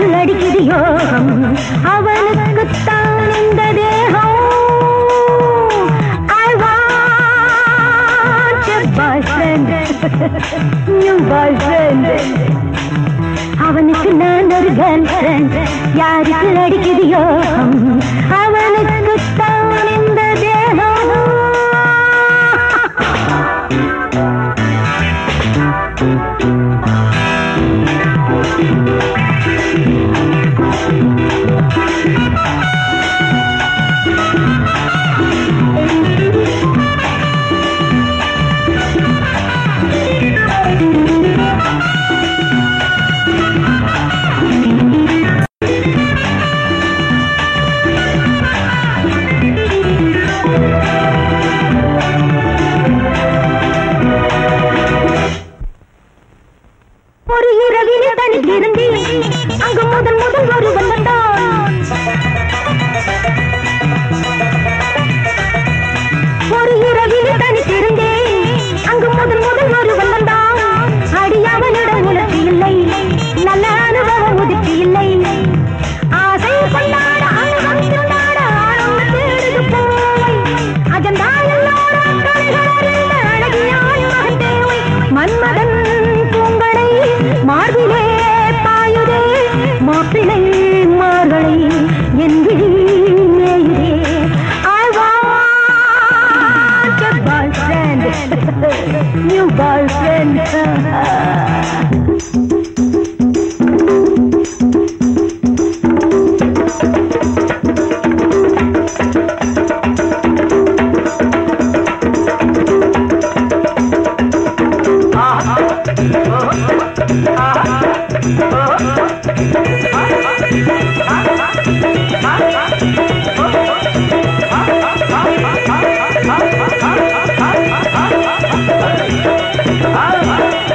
கால் அடிக்குது யோகம். அவனுக்குத்தான் இந்த தேகம். அவனுக்கு நான் ஒரு கேர்ள் ஃப்ரெண்ட் யாருக்கு அடிக்குது யோகம்? ஒருவன் new boyfriend. ah, ah, ah.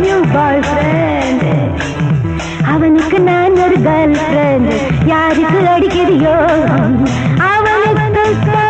New boyfriend அவனுக்கு நான் ஒரு கேர்ள் ஃப்ரெண்ட் யாருக்கு அடிக்கிறியோ? அவனுக்கு